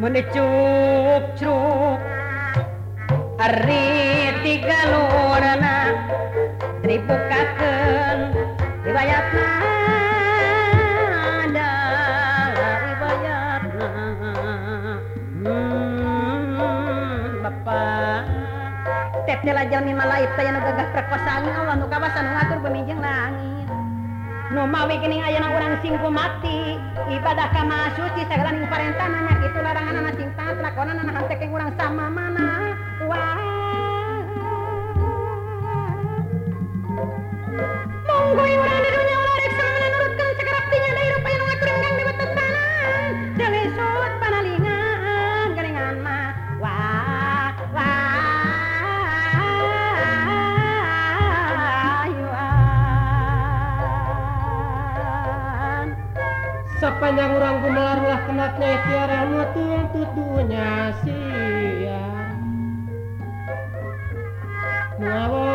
menecuk-cuk Ari tiga lorana dibukakan riwayatna ada riwayatna hmm, Bapak tetela jalmi nih malaik tayanu gagah perkosaan Allah nu kawasan ngatur beminjing langit Nomawi aya na urang singku mati ibadah ka suci segala ning parentanana itu larangan anak sing taat lakonan anak hante keng sama mana wah monggo anaknya tiara mutung tutunya sia. Muawa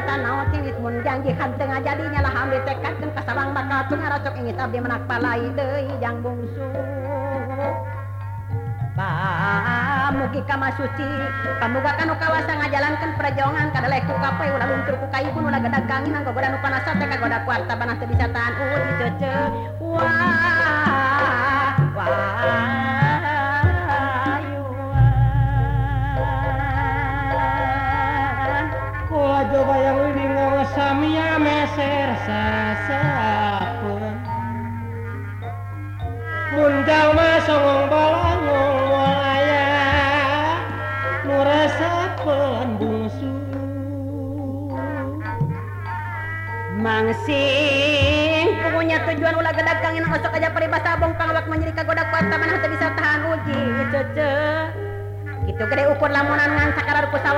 kata naon tiwit mun janji kanteng aja dinya lah ambil tekad kan kasabang bakal tuh ngarocok ingit abdi menak palai deui jang bungsu. Mugi kama suci. Pamuga kanu kawasa ngajalankeun perjuangan kada leku kapoe ulah luntur ku kayu pun ulah gadag kangin anggo nu panasa teh kagoda kuarta banah teu bisa tahan. Uut dicece wah wah. Sasapun Munjal masong balangong walaya Nurasapan bungsu Mangsing punya tujuan ulah gedag kangin ngosok aja peribasa bong pangawak menjadi kagoda kuarta manah teu bisa tahan uji cece Gitu gede ukur lamunan ngan sakarar kusawan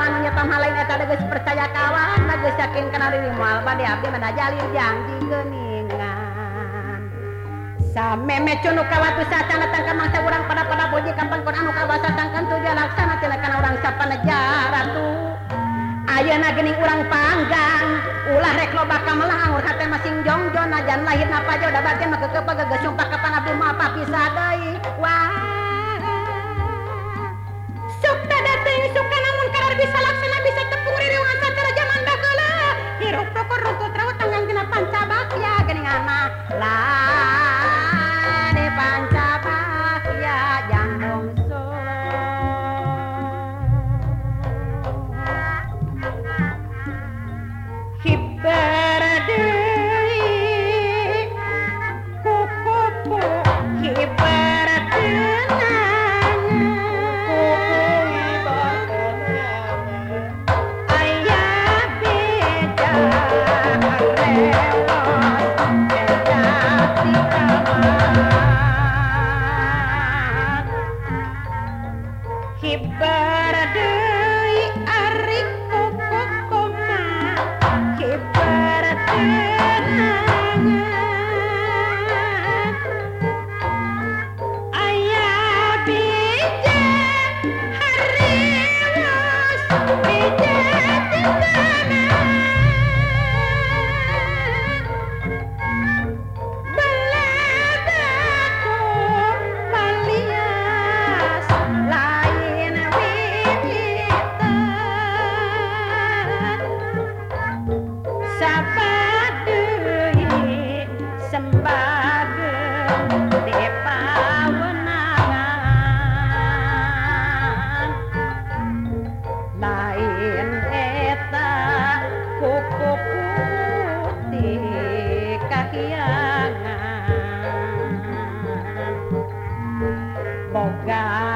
yakin karena mualba bade abdi mana jalin janji geningan sameme cunu kawatu sacana tangka mangsa urang pada pada boji kapan kon anu kawasa tangkan tuja laksana tilakan orang sapa negara tuh ayeuna gening urang panggang ulah rek loba ka melang urang hate masing jongjon najan lahir napa jodoh bagian mah geus gegesung pakapan abdi mah apa pisah deui wah She burned a Oh God.